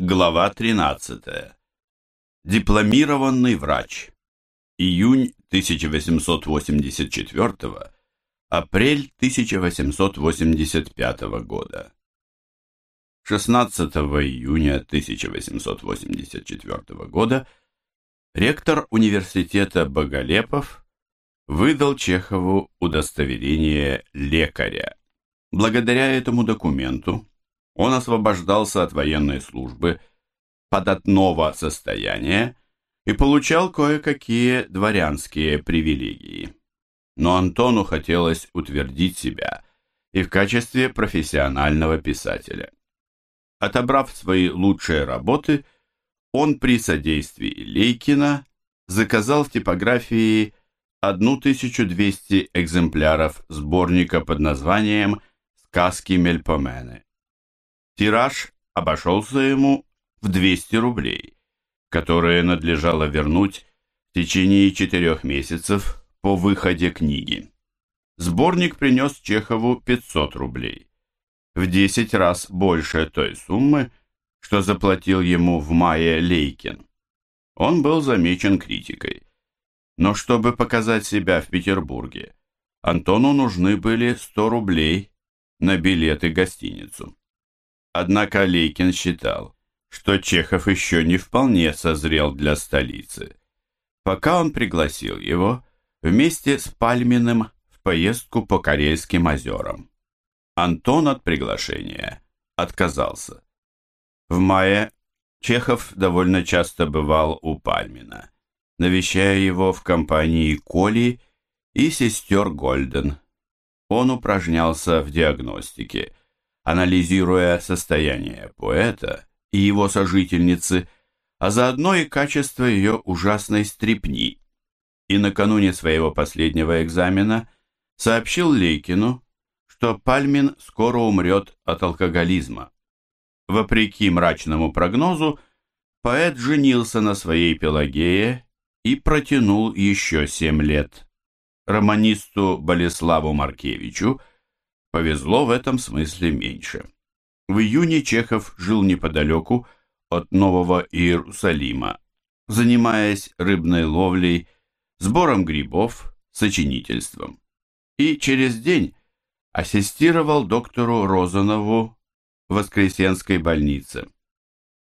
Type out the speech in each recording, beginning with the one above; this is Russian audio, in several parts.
Глава 13. Дипломированный врач. Июнь 1884, апрель 1885 года. 16 июня 1884 года ректор университета Боголепов выдал Чехову удостоверение лекаря. Благодаря этому документу он освобождался от военной службы, податного состояния и получал кое-какие дворянские привилегии. Но Антону хотелось утвердить себя и в качестве профессионального писателя. Отобрав свои лучшие работы, он при содействии Лейкина заказал в типографии 1200 экземпляров сборника под названием «Сказки Мельпомены». Тираж обошелся ему в 200 рублей, которые надлежало вернуть в течение четырех месяцев по выходе книги. Сборник принес Чехову 500 рублей, в 10 раз больше той суммы, что заплатил ему в мае Лейкин. Он был замечен критикой. Но чтобы показать себя в Петербурге, Антону нужны были 100 рублей на билеты в гостиницу. Однако Лейкин считал, что Чехов еще не вполне созрел для столицы. Пока он пригласил его вместе с Пальминым в поездку по Карельским озерам. Антон от приглашения отказался. В мае Чехов довольно часто бывал у Пальмина, навещая его в компании Коли и сестер Гольден. Он упражнялся в диагностике, анализируя состояние поэта и его сожительницы, а заодно и качество ее ужасной стрепни. И накануне своего последнего экзамена сообщил Лейкину, что Пальмин скоро умрет от алкоголизма. Вопреки мрачному прогнозу, поэт женился на своей Пелагее и протянул еще семь лет. Романисту Болеславу Маркевичу – Повезло в этом смысле меньше. В июне Чехов жил неподалеку от Нового Иерусалима, занимаясь рыбной ловлей, сбором грибов, сочинительством. И через день ассистировал доктору Розанову в Воскресенской больнице.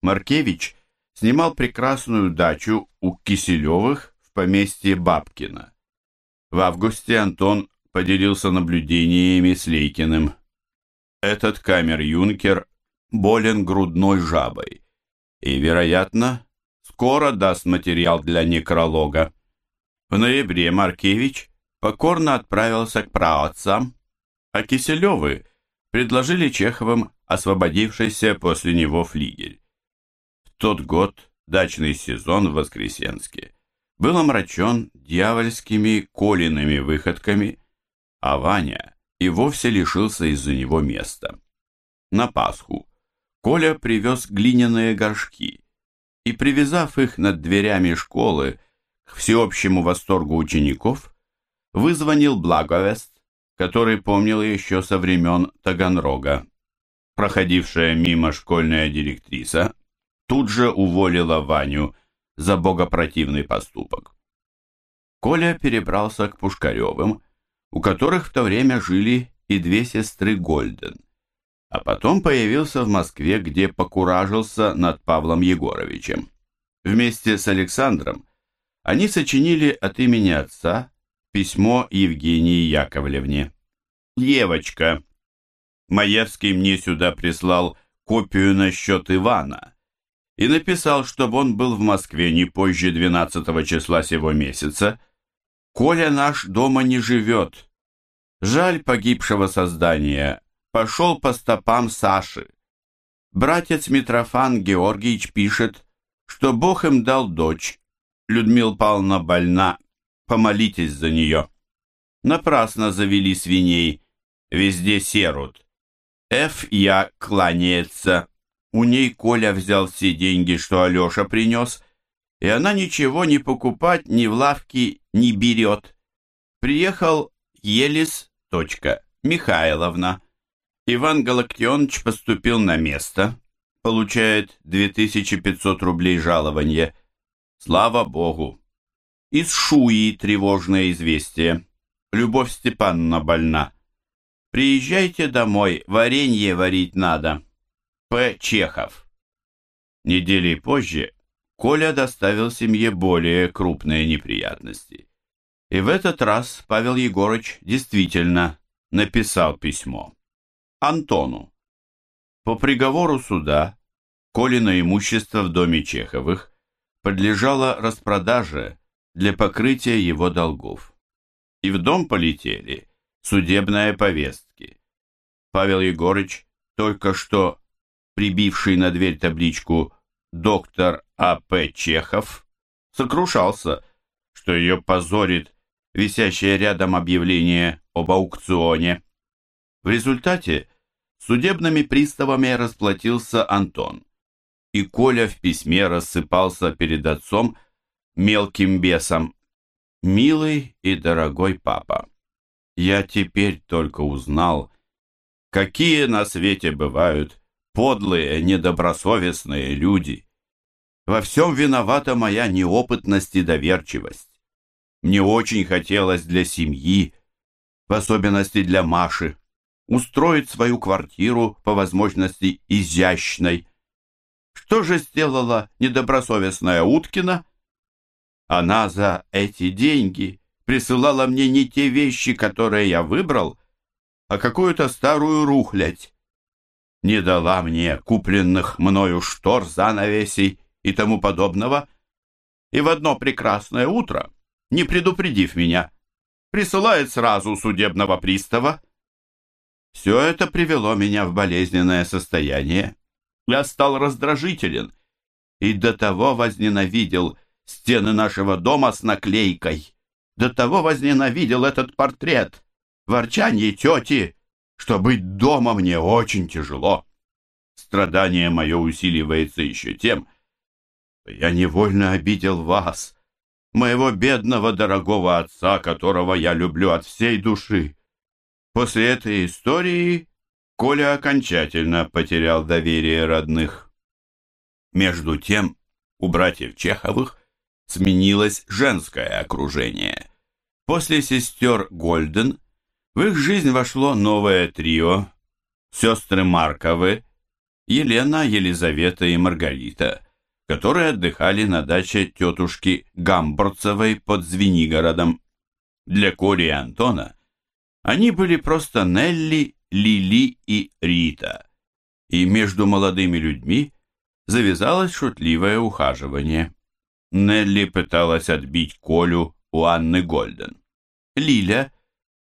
Маркевич снимал прекрасную дачу у Киселевых в поместье Бабкина. В августе Антон поделился наблюдениями с Лейкиным. Этот камер-юнкер болен грудной жабой и, вероятно, скоро даст материал для некролога. В ноябре Маркевич покорно отправился к праотцам, а Киселевы предложили Чеховым освободившийся после него флигель. В тот год дачный сезон в Воскресенске был омрачен дьявольскими колиными выходками а Ваня и вовсе лишился из-за него места. На Пасху Коля привез глиняные горшки и, привязав их над дверями школы к всеобщему восторгу учеников, вызвонил благовест, который помнил еще со времен Таганрога. Проходившая мимо школьная директриса тут же уволила Ваню за богопротивный поступок. Коля перебрался к Пушкаревым, у которых в то время жили и две сестры Гольден, а потом появился в Москве, где покуражился над Павлом Егоровичем. Вместе с Александром они сочинили от имени отца письмо Евгении Яковлевне. «Евочка, Маевский мне сюда прислал копию насчет Ивана и написал, чтобы он был в Москве не позже 12 числа сего месяца, Коля наш дома не живет. Жаль погибшего создания. Пошел по стопам Саши. Братец Митрофан Георгиевич пишет, что Бог им дал дочь. Людмила Павловна больна. Помолитесь за нее. Напрасно завели свиней. Везде серут. Ф. Я кланяется. У ней Коля взял все деньги, что Алеша принес, и она ничего не покупать ни в лавке не берет. Приехал Елис. Михайловна. Иван Галактионович поступил на место. получает 2500 рублей жалования. Слава Богу! Из Шуи тревожное известие. Любовь Степановна больна. Приезжайте домой, варенье варить надо. П. Чехов. Недели позже Коля доставил семье более крупные неприятности. И в этот раз Павел Егорыч действительно написал письмо. Антону. По приговору суда Колино имущество в доме Чеховых подлежало распродаже для покрытия его долгов. И в дом полетели судебные повестки. Павел Егорыч, только что прибивший на дверь табличку «Доктор А.П. Чехов», сокрушался, что ее позорит висящее рядом объявление об аукционе. В результате судебными приставами расплатился Антон, и Коля в письме рассыпался перед отцом мелким бесом. «Милый и дорогой папа, я теперь только узнал, какие на свете бывают подлые, недобросовестные люди. Во всем виновата моя неопытность и доверчивость. Мне очень хотелось для семьи, в особенности для Маши, устроить свою квартиру по возможности изящной. Что же сделала недобросовестная Уткина? Она за эти деньги присылала мне не те вещи, которые я выбрал, а какую-то старую рухлядь. Не дала мне купленных мною штор, занавесей и тому подобного, и в одно прекрасное утро, не предупредив меня, присылает сразу судебного пристава, все это привело меня в болезненное состояние. Я стал раздражителен и до того возненавидел стены нашего дома с наклейкой, до того возненавидел этот портрет, ворчанье тети, что быть дома мне очень тяжело. Страдание мое усиливается еще тем, что я невольно обидел вас, моего бедного дорогого отца, которого я люблю от всей души. После этой истории Коля окончательно потерял доверие родных. Между тем, у братьев Чеховых сменилось женское окружение. После сестер Гольден в их жизнь вошло новое трио сестры Марковы, Елена, Елизавета и Маргарита, которые отдыхали на даче тетушки Гамбурцевой под Звенигородом. Для Коли и Антона они были просто Нелли, Лили и Рита, и между молодыми людьми завязалось шутливое ухаживание. Нелли пыталась отбить Колю у Анны Гольден. Лиля,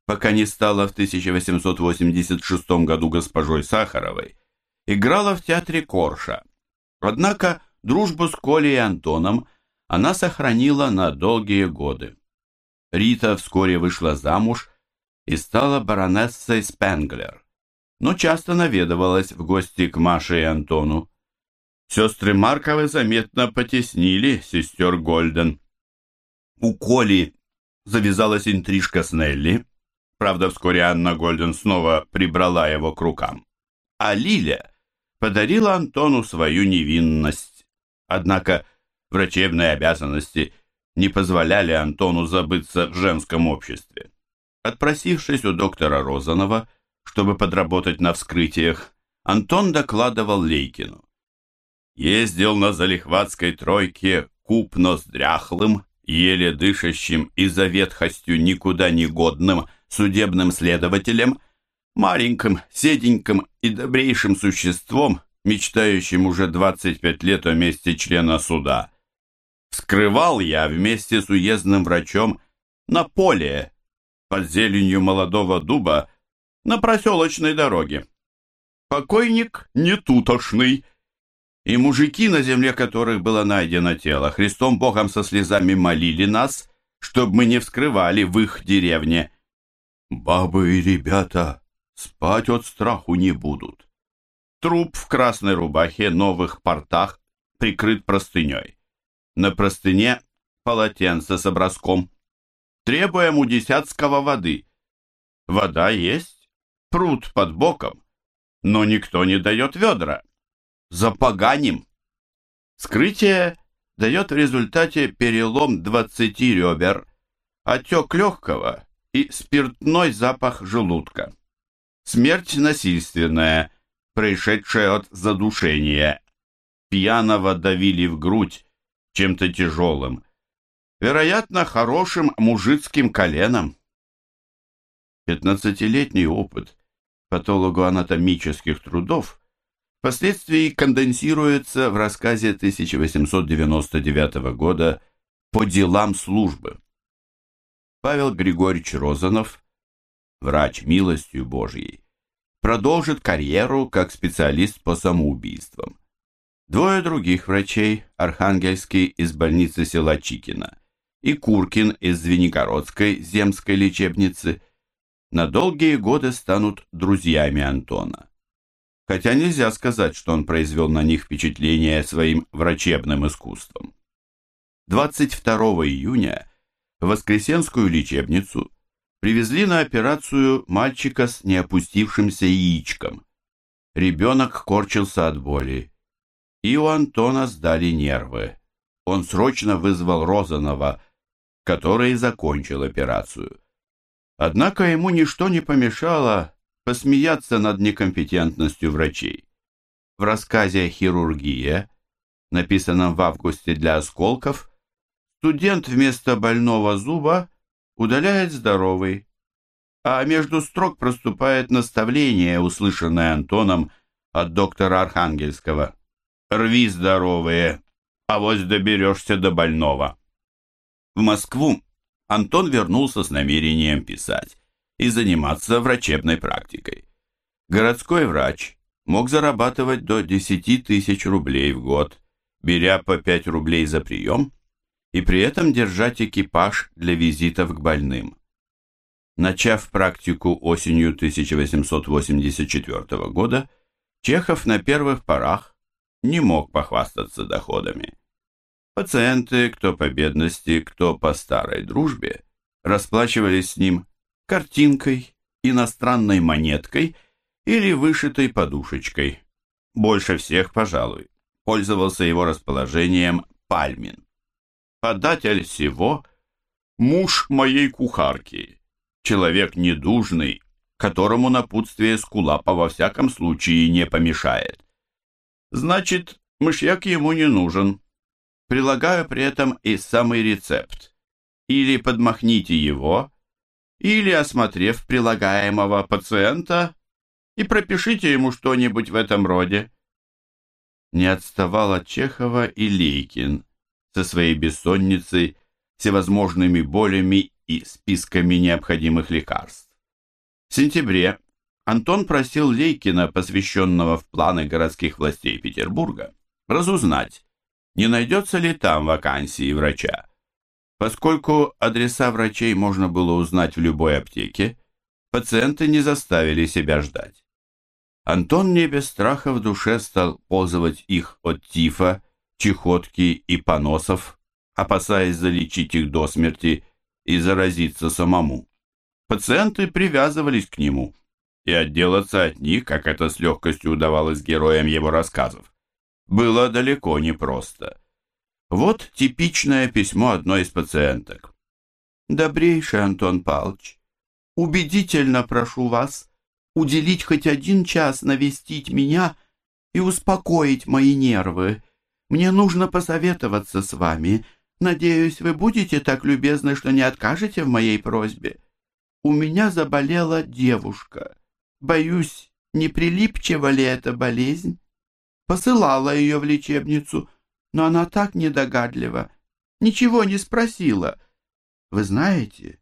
пока не стала в 1886 году госпожой Сахаровой, играла в театре Корша. Однако дружбу с Колей и Антоном она сохранила на долгие годы. Рита вскоре вышла замуж и стала баронессой Спенглер, но часто наведывалась в гости к Маше и Антону. Сестры Марковы заметно потеснили сестер Гольден. У Коли завязалась интрижка с Нелли, правда, вскоре Анна Гольден снова прибрала его к рукам. А Лиля подарила Антону свою невинность. Однако врачебные обязанности не позволяли Антону забыться в женском обществе. Отпросившись у доктора Розанова, чтобы подработать на вскрытиях, Антон докладывал Лейкину. Ездил на залихватской тройке купно с дряхлым, еле дышащим и за ветхостью никуда не годным судебным следователем, маленьким, седеньким и добрейшим существом, мечтающим уже 25 лет о месте члена суда. Скрывал я вместе с уездным врачом на поле под зеленью молодого дуба на проселочной дороге. Покойник не тутошный, и мужики, на земле которых было найдено тело, Христом Богом со слезами молили нас, чтобы мы не вскрывали в их деревне. Бабы и ребята спать от страху не будут. Труп в красной рубахе, новых портах, прикрыт простыней. На простыне полотенце с образком. Требуем у десятского воды. Вода есть, пруд под боком, но никто не дает ведра. запоганим. Скрытие дает в результате перелом 20 ребер, отек легкого и спиртной запах желудка. Смерть насильственная, происшедшая от задушения. Пьяного давили в грудь чем-то тяжелым. Вероятно, хорошим мужицким коленом. Пятнадцатилетний опыт патологоанатомических трудов впоследствии конденсируется в рассказе 1899 года «По делам службы». Павел Григорьевич Розанов, врач милостью Божьей, продолжит карьеру как специалист по самоубийствам. Двое других врачей, Архангельский из больницы села Чикина и Куркин из Звенигородской земской лечебницы, на долгие годы станут друзьями Антона. Хотя нельзя сказать, что он произвел на них впечатление своим врачебным искусством. 22 июня Воскресенскую лечебницу привезли на операцию мальчика с неопустившимся яичком. Ребенок корчился от боли. И у Антона сдали нервы. Он срочно вызвал Розанова, который закончил операцию. Однако ему ничто не помешало посмеяться над некомпетентностью врачей. В рассказе «Хирургия», написанном в августе для осколков, Студент вместо больного зуба удаляет здоровый, а между строк проступает наставление, услышанное Антоном от доктора Архангельского. «Рви здоровые, а вот доберешься до больного». В Москву Антон вернулся с намерением писать и заниматься врачебной практикой. Городской врач мог зарабатывать до 10 тысяч рублей в год, беря по 5 рублей за прием – и при этом держать экипаж для визитов к больным. Начав практику осенью 1884 года, Чехов на первых порах не мог похвастаться доходами. Пациенты, кто по бедности, кто по старой дружбе, расплачивались с ним картинкой, иностранной монеткой или вышитой подушечкой. Больше всех, пожалуй, пользовался его расположением Пальмин податель всего, муж моей кухарки, человек недужный, которому напутствие Скулапа во всяком случае не помешает. Значит, мышьяк ему не нужен. Прилагаю при этом и самый рецепт. Или подмахните его, или, осмотрев прилагаемого пациента, и пропишите ему что-нибудь в этом роде. Не отставал от Чехова и Лейкин, со своей бессонницей, всевозможными болями и списками необходимых лекарств. В сентябре Антон просил Лейкина, посвященного в планы городских властей Петербурга, разузнать, не найдется ли там вакансии врача. Поскольку адреса врачей можно было узнать в любой аптеке, пациенты не заставили себя ждать. Антон не без страха в душе стал пользовать их от тифа чехотки и поносов, опасаясь залечить их до смерти и заразиться самому. Пациенты привязывались к нему, и отделаться от них, как это с легкостью удавалось героям его рассказов, было далеко не просто. Вот типичное письмо одной из пациенток. «Добрейший Антон Павлович, убедительно прошу вас уделить хоть один час навестить меня и успокоить мои нервы. Мне нужно посоветоваться с вами. Надеюсь, вы будете так любезны, что не откажете в моей просьбе. У меня заболела девушка. Боюсь, не прилипчива ли эта болезнь? Посылала ее в лечебницу, но она так недогадлива. Ничего не спросила. Вы знаете,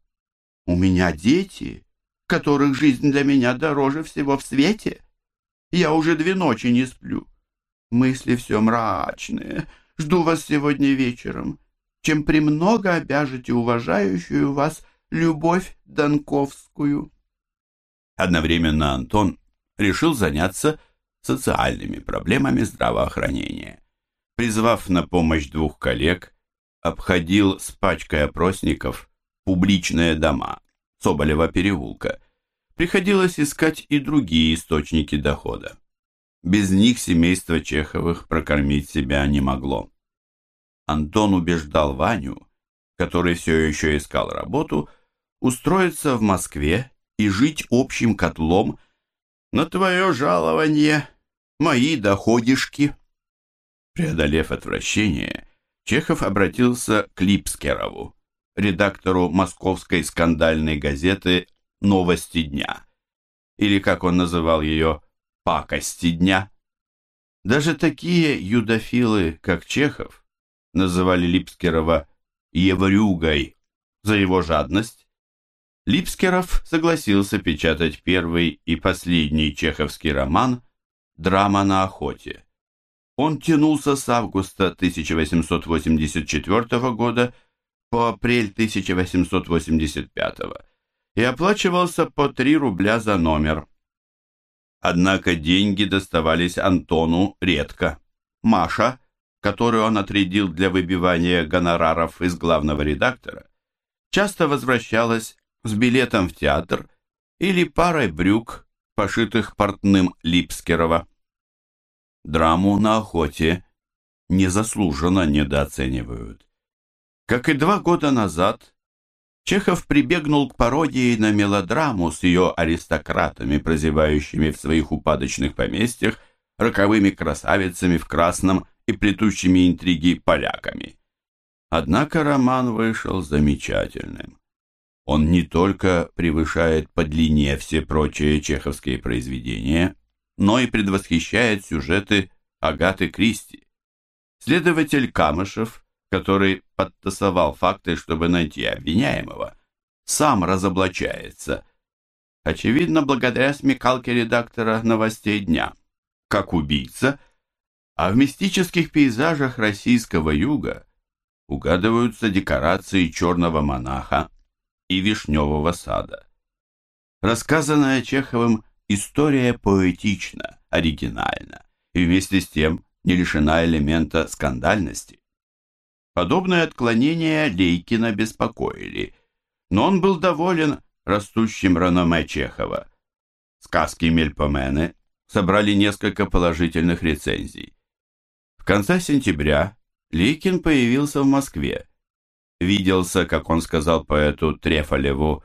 у меня дети, которых жизнь для меня дороже всего в свете. Я уже две ночи не сплю. Мысли все мрачные. Жду вас сегодня вечером. Чем премного обяжете уважающую вас любовь Донковскую. Одновременно Антон решил заняться социальными проблемами здравоохранения. Призвав на помощь двух коллег, обходил с пачкой опросников публичные дома Соболева переулка. Приходилось искать и другие источники дохода. Без них семейство Чеховых прокормить себя не могло. Антон убеждал Ваню, который все еще искал работу, устроиться в Москве и жить общим котлом на твое жалование, мои доходишки. Преодолев отвращение, Чехов обратился к Липскерову, редактору московской скандальной газеты «Новости дня», или, как он называл ее, «Пакости дня». Даже такие юдофилы, как Чехов, называли Липскерова «еврюгой» за его жадность. Липскеров согласился печатать первый и последний чеховский роман «Драма на охоте». Он тянулся с августа 1884 года по апрель 1885 и оплачивался по 3 рубля за номер. Однако деньги доставались Антону редко. Маша, которую он отрядил для выбивания гонораров из главного редактора, часто возвращалась с билетом в театр или парой брюк, пошитых портным Липскерова. Драму на охоте незаслуженно недооценивают. Как и два года назад, Чехов прибегнул к пародии на мелодраму с ее аристократами, прозевающими в своих упадочных поместьях, роковыми красавицами в красном и плетущими интриги поляками. Однако роман вышел замечательным. Он не только превышает по длине все прочие чеховские произведения, но и предвосхищает сюжеты Агаты Кристи. Следователь Камышев, который подтасовал факты, чтобы найти обвиняемого, сам разоблачается. Очевидно, благодаря смекалке редактора новостей дня. Как убийца, а в мистических пейзажах российского юга угадываются декорации черного монаха и вишневого сада. Рассказанная Чеховым история поэтична, оригинальна и вместе с тем не лишена элемента скандальности. Подобные отклонения Лейкина беспокоили, но он был доволен растущим реноме Чехова. Сказки Мельпомены собрали несколько положительных рецензий. В конце сентября Лейкин появился в Москве. Виделся, как он сказал поэту Трефалеву,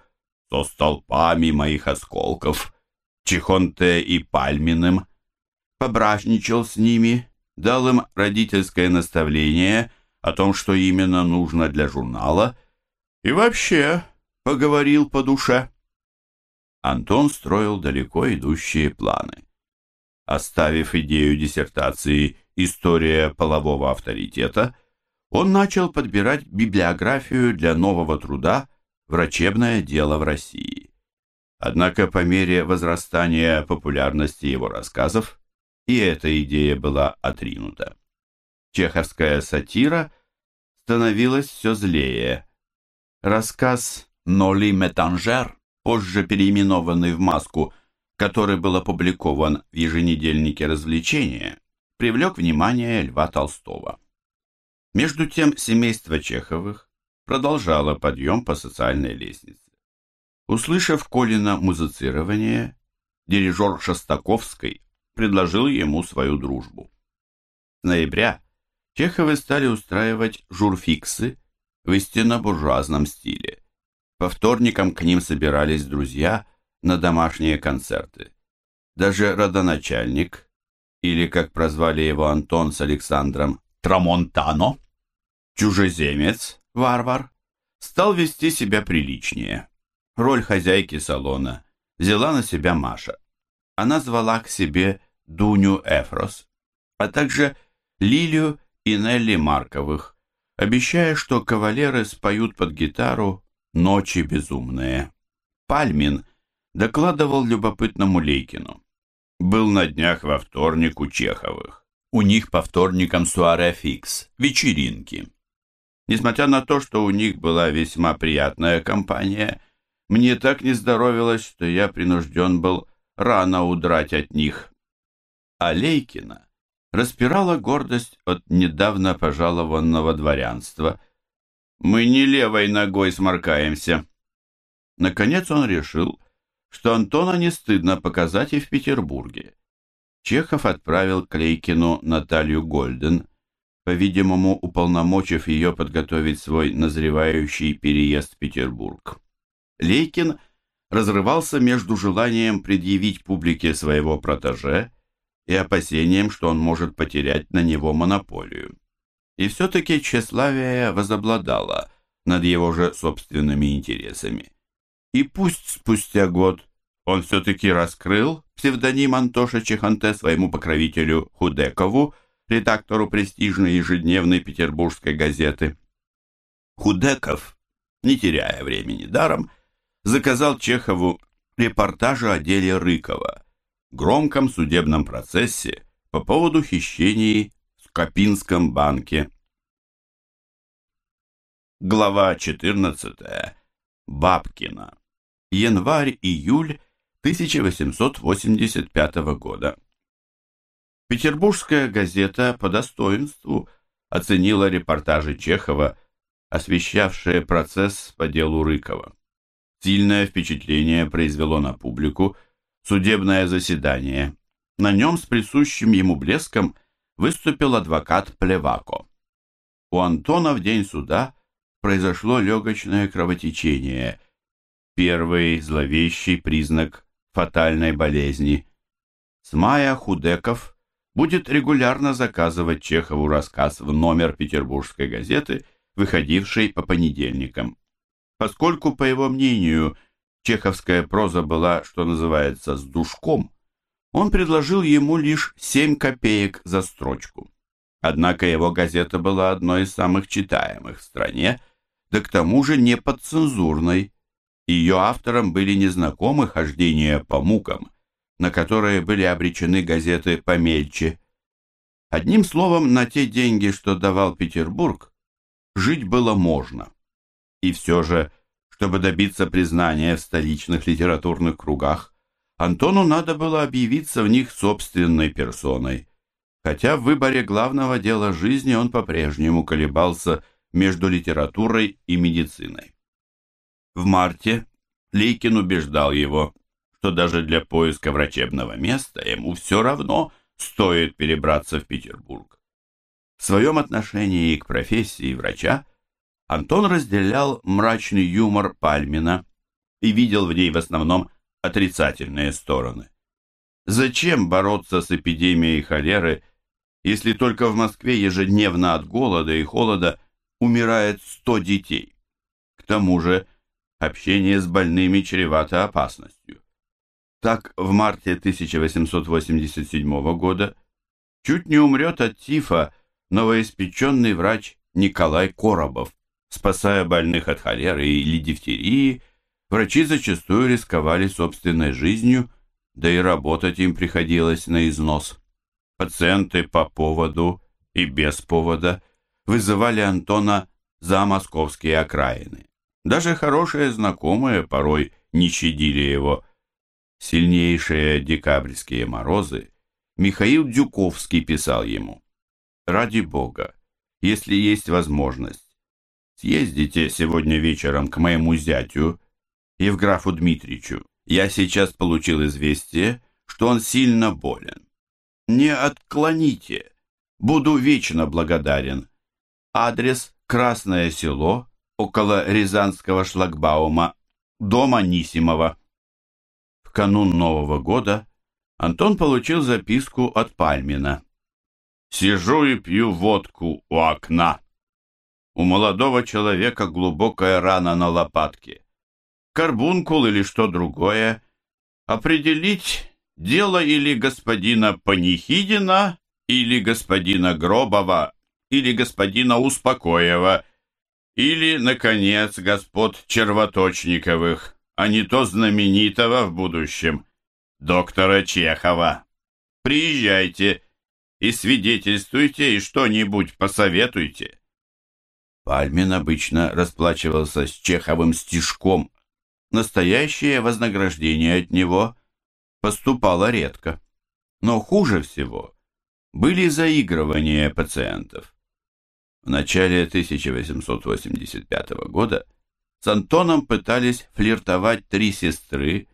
со столпами моих осколков, Чихонте и Пальминым, пображничал с ними, дал им родительское наставление о том, что именно нужно для журнала, и вообще поговорил по душе. Антон строил далеко идущие планы. Оставив идею диссертации «История полового авторитета», он начал подбирать библиографию для нового труда «Врачебное дело в России». Однако по мере возрастания популярности его рассказов и эта идея была отринута. Чеховская сатира становилась все злее. Рассказ «Ноли Метанжер», позже переименованный в «Маску», который был опубликован в еженедельнике развлечения, привлек внимание Льва Толстого. Между тем семейство Чеховых продолжало подъем по социальной лестнице. Услышав Колина музицирование, дирижер Шостаковской предложил ему свою дружбу. С ноября Чеховы стали устраивать журфиксы в истинно буржуазном стиле. По вторникам к ним собирались друзья – на домашние концерты. Даже родоначальник, или, как прозвали его Антон с Александром, Трамонтано, чужеземец, варвар, стал вести себя приличнее. Роль хозяйки салона взяла на себя Маша. Она звала к себе Дуню Эфрос, а также Лилию и Нелли Марковых, обещая, что кавалеры споют под гитару «Ночи безумные». Пальмин докладывал любопытному Лейкину. Был на днях во вторник у Чеховых. У них по вторникам суаре фикс, вечеринки. Несмотря на то, что у них была весьма приятная компания, мне так не здоровилось, что я принужден был рано удрать от них. А Лейкина распирала гордость от недавно пожалованного дворянства. Мы не левой ногой сморкаемся. Наконец он решил, что Антона не стыдно показать и в Петербурге. Чехов отправил к Лейкину Наталью Гольден, по-видимому, уполномочив ее подготовить свой назревающий переезд в Петербург. Лейкин разрывался между желанием предъявить публике своего протеже и опасением, что он может потерять на него монополию. И все-таки тщеславие возобладало над его же собственными интересами. И пусть спустя год он все-таки раскрыл псевдоним Антоша Чеханте своему покровителю Худекову, редактору престижной ежедневной петербургской газеты. Худеков, не теряя времени даром, заказал Чехову репортажи о деле Рыкова, громком судебном процессе по поводу хищений в Копинском банке. Глава 14. Бабкина. Январь-июль 1885 года. Петербургская газета по достоинству оценила репортажи Чехова, освещавшие процесс по делу Рыкова. Сильное впечатление произвело на публику судебное заседание. На нем с присущим ему блеском выступил адвокат Плевако. У Антона в день суда произошло легочное кровотечение, первый зловещий признак фатальной болезни. С мая Худеков будет регулярно заказывать Чехову рассказ в номер петербургской газеты, выходившей по понедельникам. Поскольку, по его мнению, чеховская проза была, что называется, с душком, он предложил ему лишь 7 копеек за строчку. Однако его газета была одной из самых читаемых в стране, да к тому же не подцензурной. Ее авторам были незнакомы хождения по мукам, на которые были обречены газеты помельче. Одним словом, на те деньги, что давал Петербург, жить было можно. И все же, чтобы добиться признания в столичных литературных кругах, Антону надо было объявиться в них собственной персоной. Хотя в выборе главного дела жизни он по-прежнему колебался между литературой и медициной. В марте Лейкин убеждал его, что даже для поиска врачебного места ему все равно стоит перебраться в Петербург. В своем отношении к профессии врача Антон разделял мрачный юмор Пальмина и видел в ней в основном отрицательные стороны. Зачем бороться с эпидемией холеры, если только в Москве ежедневно от голода и холода умирает 100 детей? К тому же общение с больными чревато опасностью. Так, в марте 1887 года чуть не умрет от тифа новоиспеченный врач Николай Коробов. Спасая больных от холеры или дифтерии, врачи зачастую рисковали собственной жизнью, да и работать им приходилось на износ. Пациенты по поводу и без повода вызывали Антона за московские окраины. Даже хорошие знакомые порой не щадили его. Сильнейшие декабрьские морозы Михаил Дюковский писал ему «Ради Бога, если есть возможность, Съездите сегодня вечером к моему зятю, Евграфу Дмитриевичу. Я сейчас получил известие, что он сильно болен. Не отклоните. Буду вечно благодарен. Адрес Красное село, около Рязанского шлагбаума, дом Анисимова. В канун Нового года Антон получил записку от Пальмина. «Сижу и пью водку у окна». У молодого человека глубокая рана на лопатке. Карбункул или что другое. Определить дело или господина Панихидина, или господина Гробова, или господина Успокоева, или, наконец, господ Червоточниковых, а не то знаменитого в будущем, доктора Чехова. Приезжайте и свидетельствуйте, и что-нибудь посоветуйте. Пальмин обычно расплачивался с Чеховым стишком. Настоящее вознаграждение от него поступало редко. Но хуже всего были заигрывания пациентов. В начале 1885 года с Антоном пытались флиртовать три сестры,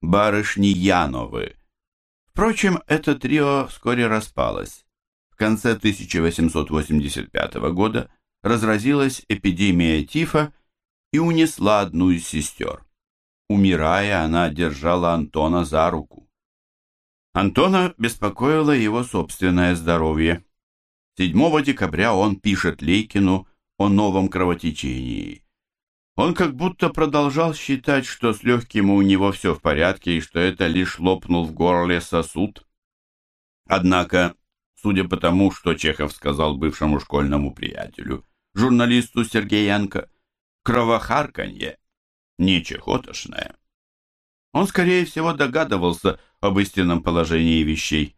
барышни Яновы. Впрочем, это трио вскоре распалось. В конце 1885 года разразилась эпидемия тифа и унесла одну из сестер. Умирая, она держала Антона за руку. Антона беспокоило его собственное здоровье. 7 декабря он пишет Лейкину о новом кровотечении. Он как будто продолжал считать, что с легким у него все в порядке и что это лишь лопнул в горле сосуд. Однако, судя по тому, что Чехов сказал бывшему школьному приятелю, журналисту Сергеенко, кровохарканье не чехотошное. Он, скорее всего, догадывался об истинном положении вещей.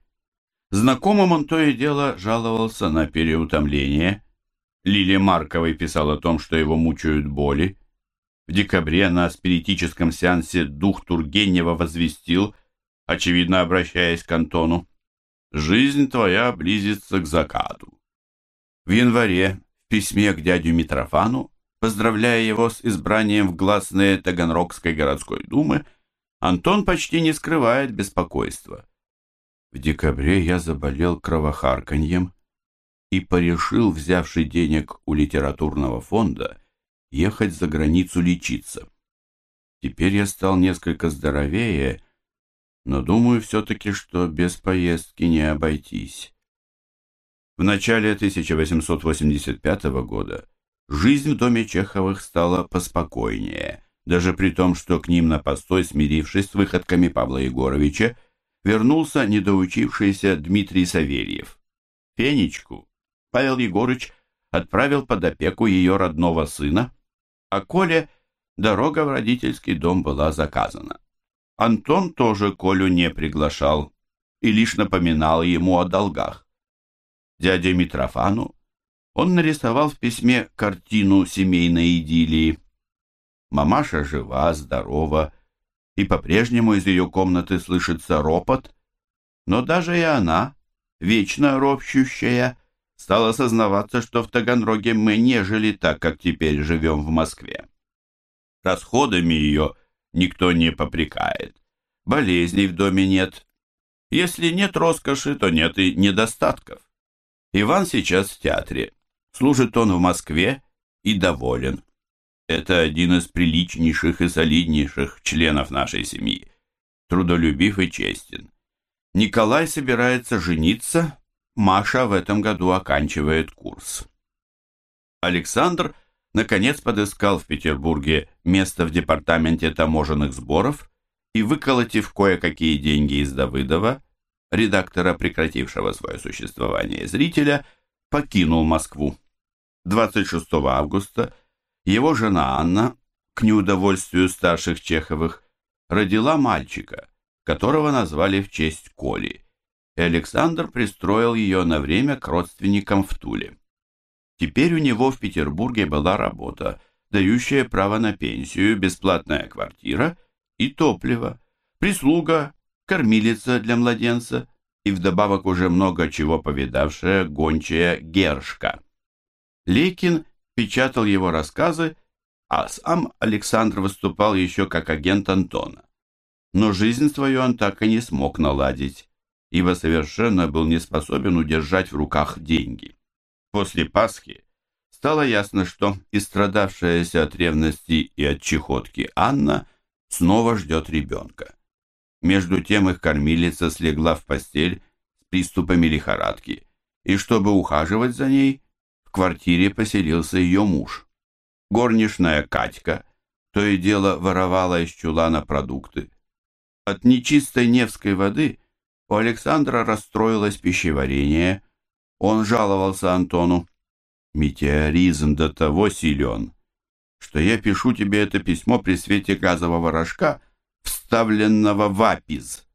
Знакомым он то и дело жаловался на переутомление. Лилия Марковой писала о том, что его мучают боли, в декабре на спиритическом сеансе дух Тургенева возвестил, очевидно обращаясь к Антону, «Жизнь твоя близится к закату». В январе письме к дядю Митрофану, поздравляя его с избранием в гласные Таганрогской городской думы, Антон почти не скрывает беспокойства. В декабре я заболел кровохарканьем и порешил, взявший денег у литературного фонда, ехать за границу лечиться. Теперь я стал несколько здоровее, но думаю все-таки, что без поездки не обойтись. В начале 1885 года жизнь в доме Чеховых стала поспокойнее, даже при том, что к ним на постой, смирившись с выходками Павла Егоровича, вернулся недоучившийся Дмитрий Савельев. Фенечку Павел Егорыч отправил под опеку ее родного сына, а Коле дорога в родительский дом была заказана. Антон тоже Колю не приглашал и лишь напоминал ему о долгах. Дядя Митрофану он нарисовал в письме картину семейной идиллии. Мамаша жива, здорова, и по-прежнему из ее комнаты слышится ропот, но даже и она, вечно ропщущая, стало сознаваться, что в Таганроге мы не жили так, как теперь живем в Москве. Расходами ее никто не попрекает. Болезней в доме нет. Если нет роскоши, то нет и недостатков. Иван сейчас в театре. Служит он в Москве и доволен. Это один из приличнейших и солиднейших членов нашей семьи. Трудолюбив и честен. Николай собирается жениться Маша в этом году оканчивает курс. Александр наконец подыскал в Петербурге место в департаменте таможенных сборов и, выколотив кое-какие деньги из Давыдова, редактора, прекратившего свое существование зрителя, покинул Москву. 26 августа его жена Анна, к неудовольствию старших Чеховых, родила мальчика, которого назвали в честь Коли и Александр пристроил ее на время к родственникам в Туле. Теперь у него в Петербурге была работа, дающая право на пенсию, бесплатная квартира и топливо, прислуга, кормилица для младенца и вдобавок уже много чего повидавшая гончая Гершка. Лекин печатал его рассказы, а сам Александр выступал еще как агент Антона. Но жизнь свою он так и не смог наладить ибо совершенно был не способен удержать в руках деньги. После Пасхи стало ясно, что истрадавшаяся от ревности и от чехотки Анна снова ждет ребенка. Между тем их кормилица слегла в постель с приступами лихорадки, и чтобы ухаживать за ней, в квартире поселился ее муж. Горничная Катька то и дело воровала из чулана продукты. От нечистой Невской воды у Александра расстроилось пищеварение. Он жаловался Антону. «Метеоризм до того силен, что я пишу тебе это письмо при свете газового рожка, вставленного в апиз».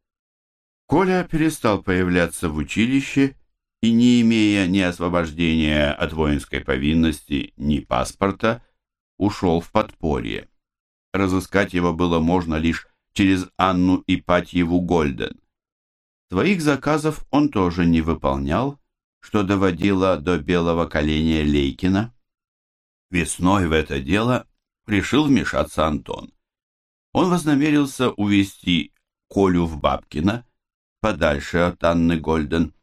Коля перестал появляться в училище и, не имея ни освобождения от воинской повинности, ни паспорта, ушел в подполье. Разыскать его было можно лишь через Анну Ипатьеву Гольден. Своих заказов он тоже не выполнял, что доводило до белого коленя Лейкина. Весной в это дело решил вмешаться Антон. Он вознамерился увезти Колю в Бабкино подальше от Анны Гольден.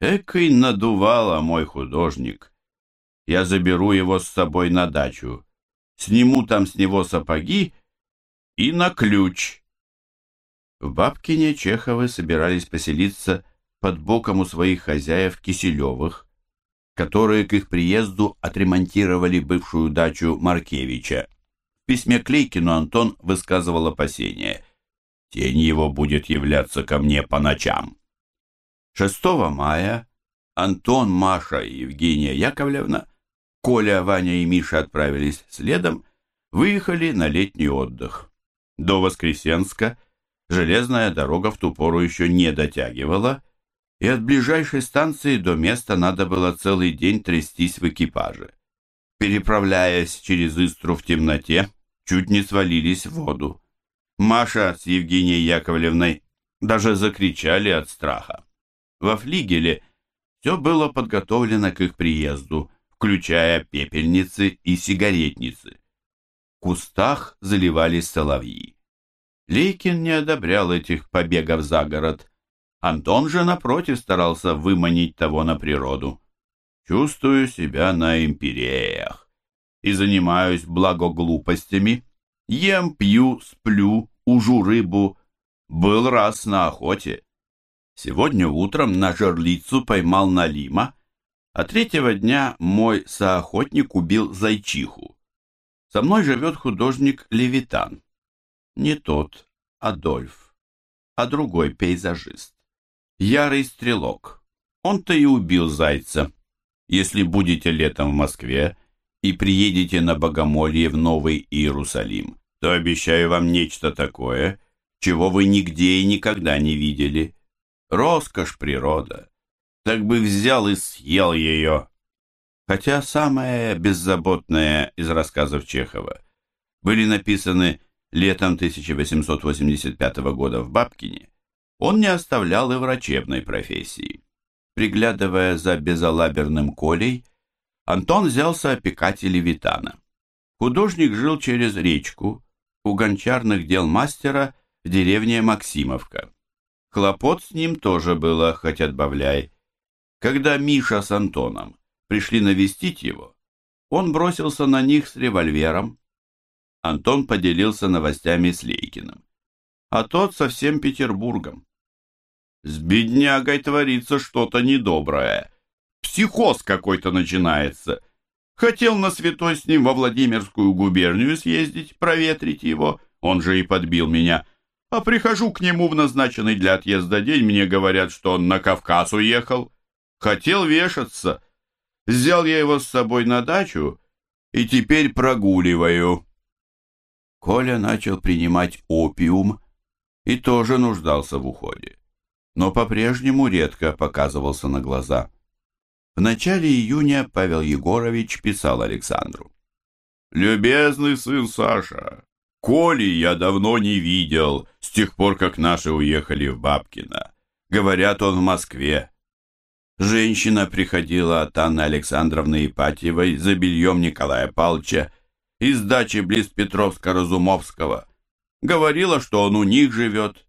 Экой надувала мой художник. Я заберу его с собой на дачу, сниму там с него сапоги и на ключ. В Бабкине Чеховы собирались поселиться под боком у своих хозяев Киселевых, которые к их приезду отремонтировали бывшую дачу Маркевича. Письме Клейкину Антон высказывал опасения. «Тень его будет являться ко мне по ночам». 6 мая Антон, Маша и Евгения Яковлевна, Коля, Ваня и Миша отправились следом, выехали на летний отдых. До Воскресенска железная дорога в ту пору еще не дотягивала, и от ближайшей станции до места надо было целый день трястись в экипаже. Переправляясь через Истру в темноте, чуть не свалились в воду. Маша с Евгенией Яковлевной даже закричали от страха. Во флигеле все было подготовлено к их приезду, включая пепельницы и сигаретницы. В кустах заливались соловьи. Лейкин не одобрял этих побегов за город, Антон же, напротив, старался выманить того на природу. Чувствую себя на империях и занимаюсь благоглупостями. Ем, пью, сплю, ужу рыбу. Был раз на охоте. Сегодня утром на жерлицу поймал налима, а третьего дня мой соохотник убил зайчиху. Со мной живет художник Левитан. Не тот, Адольф, а другой пейзажист. Ярый стрелок. Он-то и убил зайца. Если будете летом в Москве и приедете на Богомолье в Новый Иерусалим, то обещаю вам нечто такое, чего вы нигде и никогда не видели. Роскошь природа. Так бы взял и съел ее. Хотя самое беззаботное из рассказов Чехова были написаны летом 1885 года в Бабкине, он не оставлял и врачебной профессии. Приглядывая за безалаберным Колей, Антон взялся опекать Левитана. Художник жил через речку, у гончарных дел мастера в деревне Максимовка. Хлопот с ним тоже было, хоть отбавляй. Когда Миша с Антоном пришли навестить его, он бросился на них с револьвером. Антон поделился новостями с Лейкиным, а тот со всем Петербургом. С беднягой творится что-то недоброе. Психоз какой-то начинается. Хотел на святой с ним во Владимирскую губернию съездить, проветрить его. Он же и подбил меня. А прихожу к нему в назначенный для отъезда день, мне говорят, что он на Кавказ уехал. Хотел вешаться. Взял я его с собой на дачу и теперь прогуливаю. Коля начал принимать опиум и тоже нуждался в уходе но по-прежнему редко показывался на глаза. В начале июня Павел Егорович писал Александру. «Любезный сын Саша, Коли я давно не видел, с тех пор, как наши уехали в Бабкино. Говорят, он в Москве. Женщина приходила от Анны Александровны Ипатьевой за бельем Николая Палча из дачи близ Петровска-Разумовского. Говорила, что он у них живет.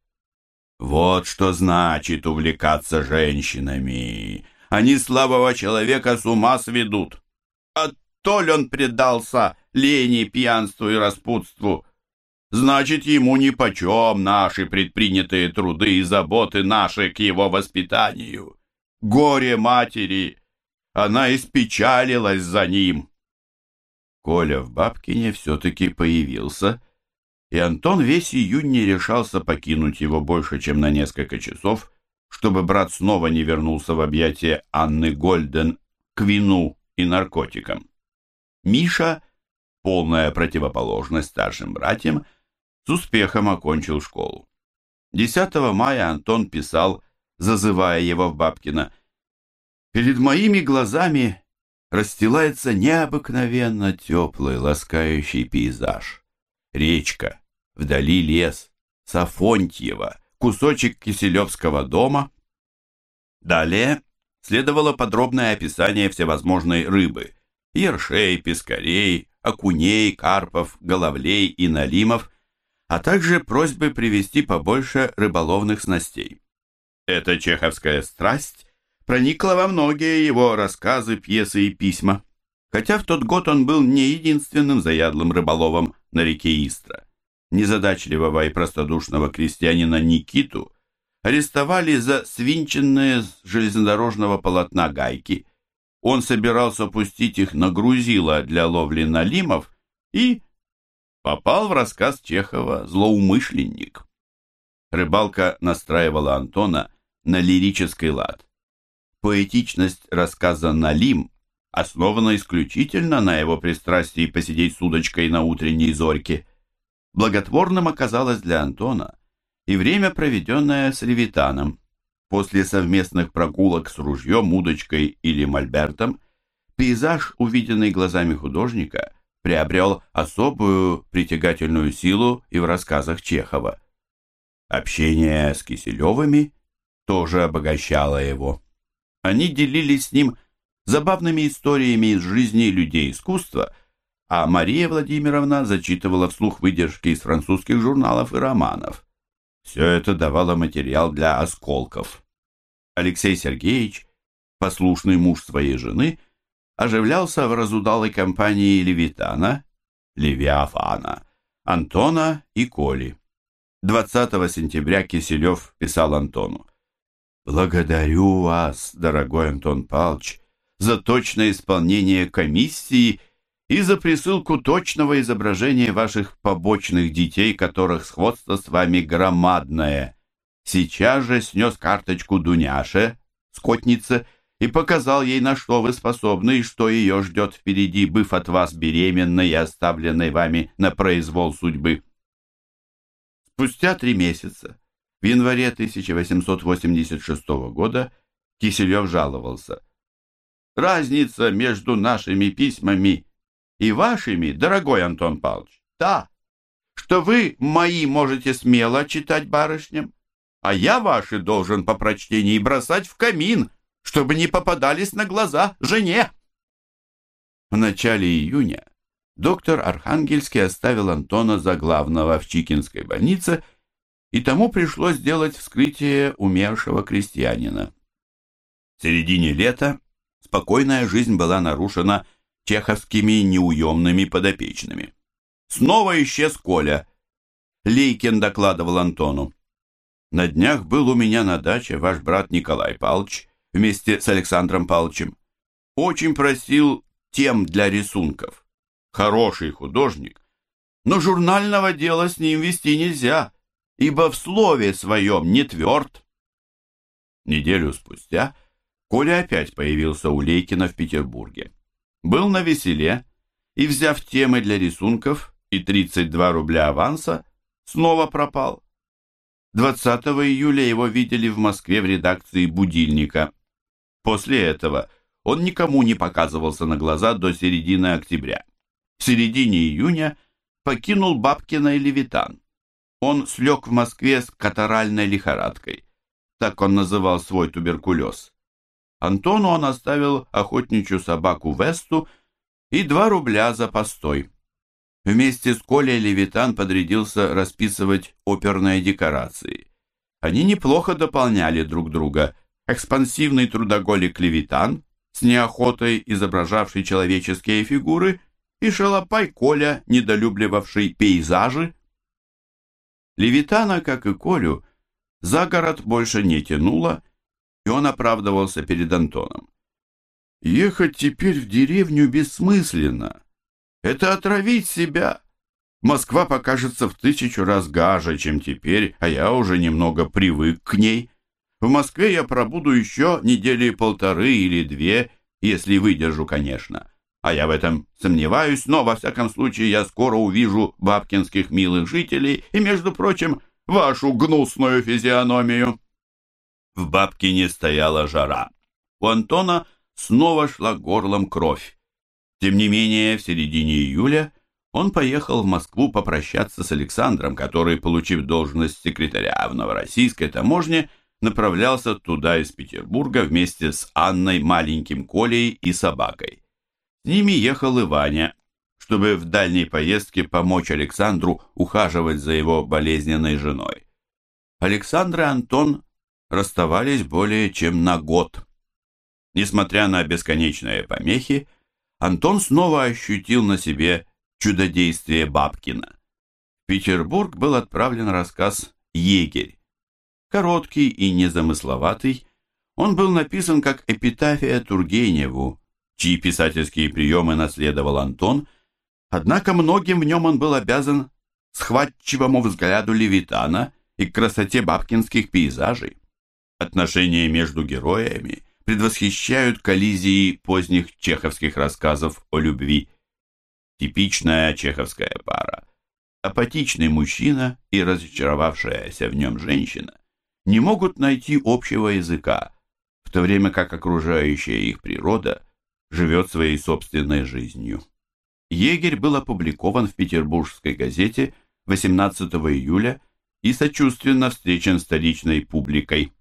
Вот что значит увлекаться женщинами. Они слабого человека с ума сведут. А то ли он предался лени, пьянству и распутству, значит, ему нипочем наши предпринятые труды и заботы наши к его воспитанию. Горе матери! Она испечалилась за ним. Коля в Бабкине все-таки появился и Антон весь июнь не решался покинуть его больше, чем на несколько часов, чтобы брат снова не вернулся в объятия Анны Гольден к вину и наркотикам. Миша, полная противоположность старшим братьям, с успехом окончил школу. 10 мая Антон писал, зазывая его в Бабкино, «Перед моими глазами расстилается необыкновенно теплый, ласкающий пейзаж. Речка, Вдали лес, Сафонтьева, кусочек Киселевского дома. Далее следовало подробное описание всевозможной рыбы – ершей, пескарей, окуней, карпов, головлей и налимов, а также просьбы привезти побольше рыболовных снастей. Эта чеховская страсть проникла во многие его рассказы, пьесы и письма, хотя в тот год он был не единственным заядлым рыболовом на реке Истра. Незадачливого и простодушного крестьянина Никиту арестовали за свинченные с железнодорожного полотна гайки. Он собирался пустить их на грузило для ловли налимов и попал в рассказ Чехова «Злоумышленник». Рыбалка настраивала Антона на лирический лад. Поэтичность рассказа «Налим» основана исключительно на его пристрастии посидеть с удочкой на утренней зорьке. Благотворным оказалось для Антона и время, проведенное с Левитаном. После совместных прогулок с ружьем, удочкой или мольбертом, пейзаж, увиденный глазами художника, приобрел особую притягательную силу и в рассказах Чехова. Общение с Киселевыми тоже обогащало его. Они делились с ним забавными историями из жизни людей искусства, а Мария Владимировна зачитывала вслух выдержки из французских журналов и романов. Все это давало материал для осколков. Алексей Сергеевич, послушный муж своей жены, оживлялся в разудалой компании Левитана, Левиафана, Антона и Коли. 20 сентября Киселев писал Антону. Благодарю вас, дорогой Антон Павлович, за точное исполнение комиссии и за присылку точного изображения ваших побочных детей, которых сходство с вами громадное. Сейчас же снес карточку Дуняше, скотнице, и показал ей, на что вы способны и что ее ждет впереди, быв от вас беременной и оставленной вами на произвол судьбы. Спустя три месяца в январе 1886 года Киселев жаловался. «Разница между нашими письмами и вашими, дорогой Антон Павлович, та, что вы мои можете смело читать барышням, а я ваши должен по прочтении бросать в камин, чтобы не попадались на глаза жене». В начале июня доктор Архангельский оставил Антона за главного в Чикинской больнице и тому пришлось сделать вскрытие умершего крестьянина. В середине лета спокойная жизнь была нарушена чеховскими неуемными подопечными. Снова исчез Коля. Лейкин докладывал Антону. «На днях был у меня на даче ваш брат Николай Павлович вместе с Александром Павловичем. Очень просил тем для рисунков. Хороший художник, но журнального дела с ним вести нельзя ибо в слове своем не тверд. Неделю спустя Коля опять появился у Лейкина в Петербурге. Был на веселе и, взяв темы для рисунков и 32 рубля аванса, снова пропал. 20 июля его видели в Москве в редакции «Будильника». После этого он никому не показывался на глаза до середины октября. В середине июня покинул Бабкина и Левитан он слег в Москве с катаральной лихорадкой. Так он называл свой туберкулез. Антону он оставил охотничью собаку Весту и два рубля за постой. Вместе с Колей Левитан подрядился расписывать оперные декорации. Они неплохо дополняли друг друга. Экспансивный трудоголик Левитан, с неохотой изображавший человеческие фигуры, и шалопай Коля, недолюбливавший пейзажи, Левитана, как и Колю, за город больше не тянуло, и он оправдывался перед Антоном. «Ехать теперь в деревню бессмысленно. Это отравить себя. Москва покажется в тысячу раз гаже, чем теперь, а я уже немного привык к ней. В Москве я пробуду еще недели полторы или две, если выдержу, конечно. А я в этом сомневаюсь, но, во всяком случае, я скоро увижу бабкинских милых жителей и, между прочим, вашу гнусную физиономию. В Бабкине стояла жара. У Антона снова шла горлом кровь. Тем не менее, в середине июля он поехал в Москву попрощаться с Александром, который, получив должность секретаря в Новороссийской таможне, направлялся туда из Петербурга вместе с Анной, маленьким Колей и собакой. С ними ехал и Ваня, чтобы в дальней поездке помочь Александру ухаживать за его болезненной женой. Александр и Антон расставались более чем на год. Несмотря на бесконечные помехи, Антон снова ощутил на себе чудодействие Бабкина. В Петербург был отправлен рассказ «Егерь». Короткий и незамысловатый, он был написан как эпитафия Тургеневу, чьи писательские приемы наследовал Антон, однако многим в нем он был обязан схватчивому взгляду Левитана и красоте бабкинских пейзажей. Отношения между героями предвосхищают коллизии поздних чеховских рассказов о любви. Типичная чеховская пара. Апатичный мужчина и разочаровавшаяся в нем женщина не могут найти общего языка, в то время как окружающая их природа живет своей собственной жизнью. Егерь был опубликован в петербургской газете 18 июля и сочувственно встречен столичной публикой.